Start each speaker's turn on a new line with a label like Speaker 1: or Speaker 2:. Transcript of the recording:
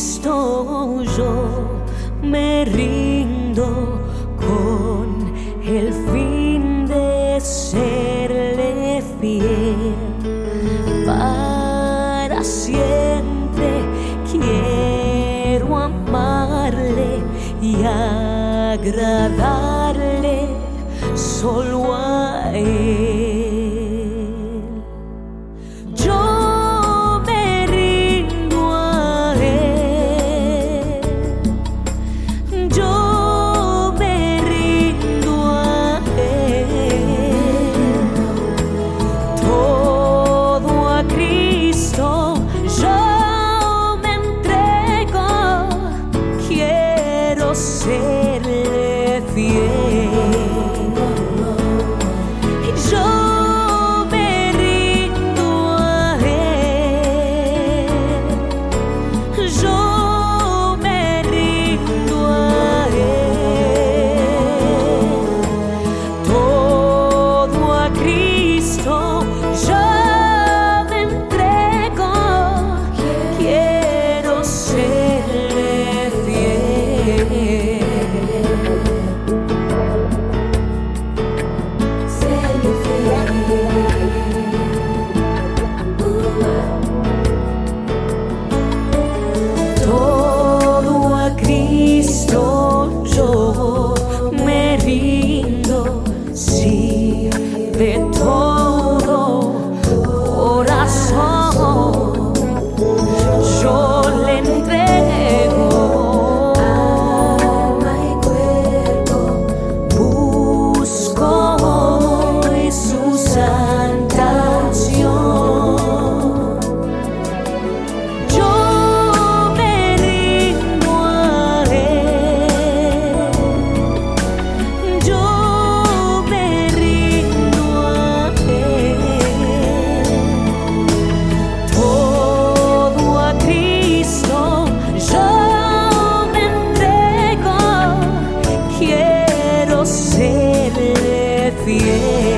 Speaker 1: Cristo yo me rindo con el fin de serle fiel. Para siempre quiero amarle y agradarle. Solo say fiel.